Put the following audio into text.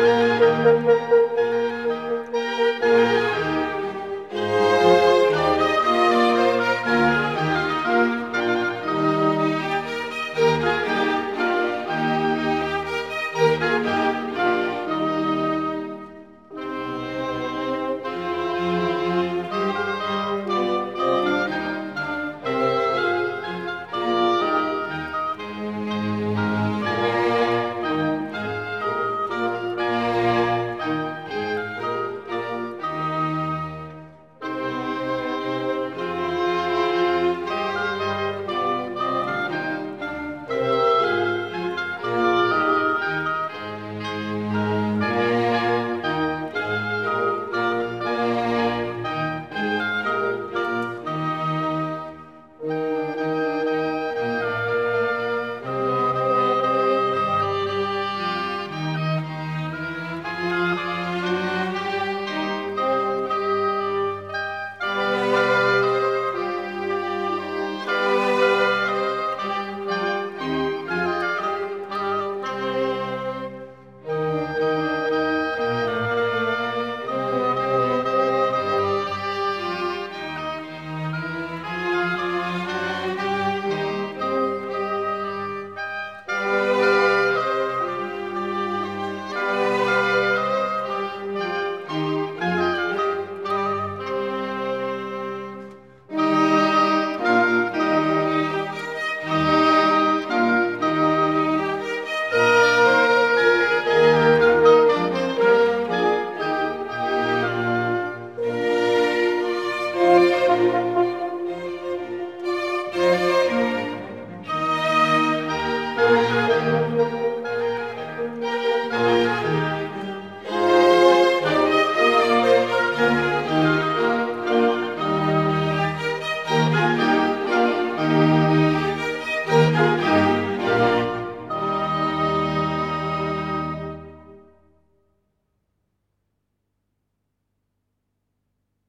Música Música